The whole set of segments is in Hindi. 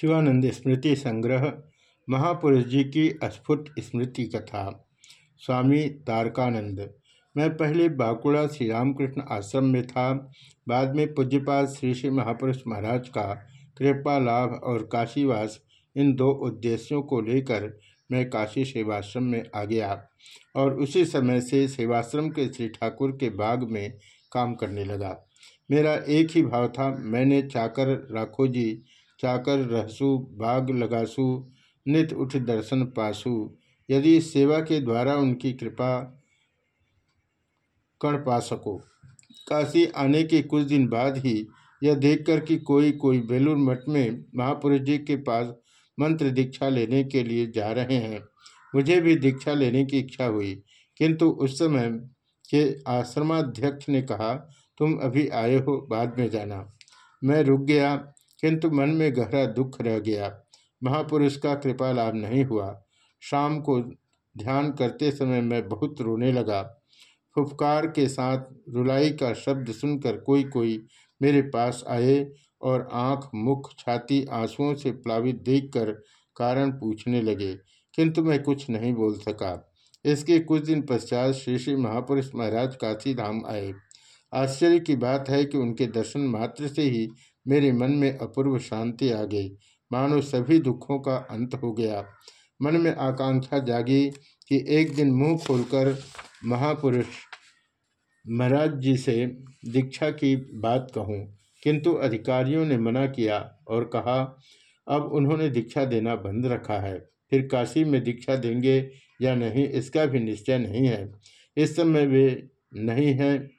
शिवानंद स्मृति संग्रह, महापुरुष जी की अस्फुट स्मृति कथा। स्वामी तारकानंद। मैं पहले बाकुड़ा श्री रामकृष्ण आश्रम में था, बाद में पूज्यपाल श्री श्री महापुरुष महाराज का कृपा लाभ और काशीवास, इन दो उद्देश्यों को लेकर मैं काशी सेवाश्रम में आ गया और उसी समय से सेवाश्रम के श्री ठाकुर के बाग में काम करने लगा। मेरा एक ही भाव था, मैंने चाकर राखो जी चाकर रहसु भाग लगासु, नित उठ दर्शन पासु। यदि सेवा के द्वारा उनकी कृपा कर पा सको। काशी आने के कुछ दिन बाद ही यह देखकर कि कोई कोई बेलूर मठ में महापुरुष जी के पास मंत्र दीक्षा लेने के लिए जा रहे हैं। मुझे भी दीक्षा लेने की इच्छा हुई, किंतु उस समय के आश्रमाध्यक्ष ने कहा, तुम अभी आए हो, बाद में जाना। मैं रुक गया किंतु मन में गहरा दुख रह गया। महापुरुष का कृपा लाभ नहीं हुआ। शाम को ध्यान करते समय मैं बहुत रोने लगा। फुफकार के साथ रुलाई का शब्द सुनकर कोई कोई मेरे पास आए और आँख मुख छाती आंसुओं से प्लावित देखकर कारण पूछने लगे, किंतु मैं कुछ नहीं बोल सका। इसके कुछ दिन पश्चात श्री श्री महापुरुष महाराज काशी धाम आए। आश्चर्य की बात है कि उनके दर्शन मात्र से ही मेरे मन में अपूर्व शांति आ गई। मानो सभी दुखों का अंत हो गया। मन में आकांक्षा जागी कि एक दिन मुँह खोलकर महापुरुष महाराज जी से दीक्षा की बात कहूँ। किंतु अधिकारियों ने मना किया और कहा, अब उन्होंने दीक्षा देना बंद रखा है। फिर काशी में दीक्षा देंगे या नहीं, इसका भी निश्चय नहीं है। इस समय वे नहीं हैं,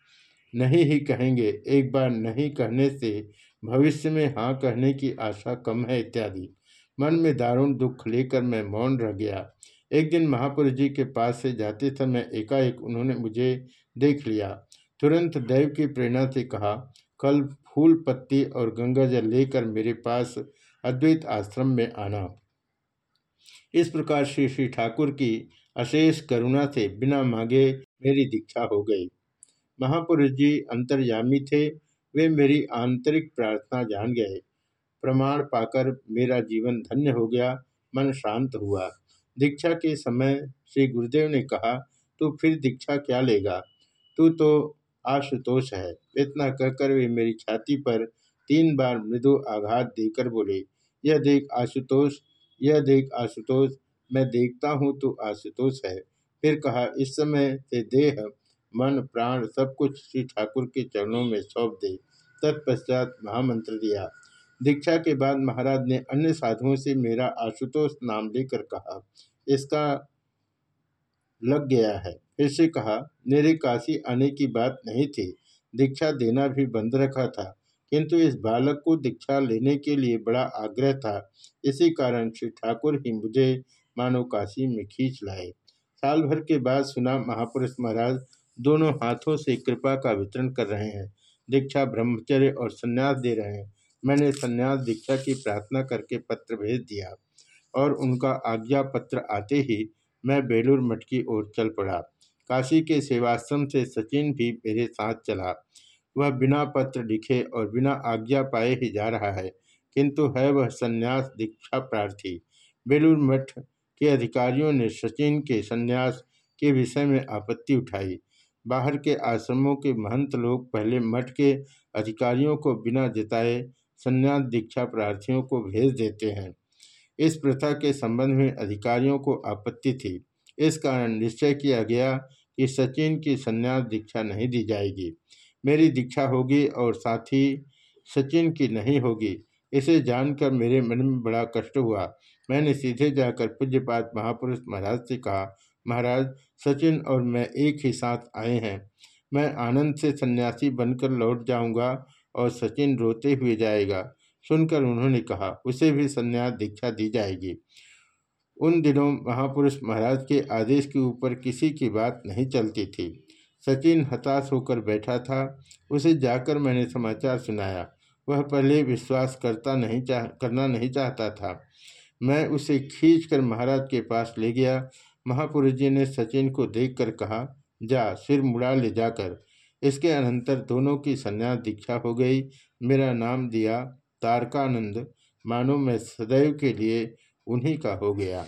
नहीं ही कहेंगे। एक बार नहीं कहने से भविष्य में हाँ कहने की आशा कम है इत्यादि। मन में दारुण दुख लेकर मैं मौन रह गया। एक दिन महापुरुष जी के पास से जाते समय एकाएक उन्होंने मुझे देख लिया। तुरंत दैव की प्रेरणा से कहा, कल फूल पत्ती और गंगा जल लेकर मेरे पास अद्वैत आश्रम में आना। इस प्रकार श्री श्री ठाकुर की अशेष करुणा से बिना मांगे मेरी दीक्षा हो गई महापुरुष जी अंतर्यामी थे वे मेरी आंतरिक प्रार्थना जान गए। प्रमाण पाकर मेरा जीवन धन्य हो गया, मन शांत हुआ। दीक्षा के समय श्री गुरुदेव ने कहा, तू फिर दीक्षा क्या लेगा? तू तो आशुतोष है। इतना कहकर वे मेरी छाती पर तीन बार मृदु आघात देकर बोले, यह देख आशुतोष, यह देख आशुतोष, मैं देखता हूँ तो आशुतोष है। फिर कहा, इस समय से देह मन, प्राण, सब कुछ श्री ठाकुर के चरणों में सौंप दे। तत्पश्चात महामंत्र दिया। दीक्षा के बाद महाराज ने अन्य साधुओं से मेरा आशुतोष नाम लेकर कहा। इसका लग गया है। फिर से कहा, मेरे काशी आने की बात नहीं थी। दीक्षा देना भी बंद रखा था, किंतु इस बालक को दीक्षा लेने के लिए बड़ा आग्रह था। इसी कारण श्री ठाकुर ही मुझे मानो काशी में खींच लाए। साल भर के बाद सुना महापुरुष महाराज दोनों हाथों से कृपा का वितरण कर रहे हैं। दीक्षा ब्रह्मचर्य और संन्यास दे रहे हैं। मैंने संन्यास दीक्षा की प्रार्थना करके पत्र भेज दिया और उनका आज्ञा पत्र आते ही मैं बेलूर मठ की ओर चल पड़ा। काशी के सेवाश्रम से सचिन भी मेरे साथ चला। वह बिना पत्र लिखे और बिना आज्ञा पाए ही जा रहा है, किंतु है वह संन्यास दीक्षा प्रार्थी। बेलूर मठ के अधिकारियों ने सचिन के संन्यास के विषय में आपत्ति उठाई। बाहर के आश्रमों के महंत लोग पहले मठ के अधिकारियों को बिना जिताए संन्यास दीक्षा प्रार्थियों को भेज देते हैं। इस प्रथा के संबंध में अधिकारियों को आपत्ति थी। इस कारण निश्चय किया गया कि सचिन की संन्यास दीक्षा नहीं दी जाएगी। मेरी दीक्षा होगी और साथ ही सचिन की नहीं होगी। इसे जानकर मेरे मन में बड़ा कष्ट हुआ। मैंने सीधे जाकर पूज्यपात महापुरुष महाराज से कहा महाराज, सचिन और मैं एक ही साथ आए हैं। मैं आनंद से सन्यासी बनकर लौट जाऊँगा और सचिन रोते हुए जाएगा। सुनकर उन्होंने कहा, उसे भी संन्यास दीक्षा दी जाएगी। उन दिनों महापुरुष महाराज के आदेश के ऊपर किसी की बात नहीं चलती थी। सचिन हताश होकर बैठा था। उसे जाकर मैंने समाचार सुनाया। वह पहले विश्वास करता नहीं चाह, करना नहीं चाहता था। मैं उसे खींचकर महाराज के पास ले गया महापुरुष जी ने सचिन को देखकर कहा, जा, सिर मुड़ा ले जाकर। इसके अनंतर दोनों की संन्यास दीक्षा हो गई। मेरा नाम दिया तारकानंद। मानो मैं सदैव के लिए उन्हीं का हो गया।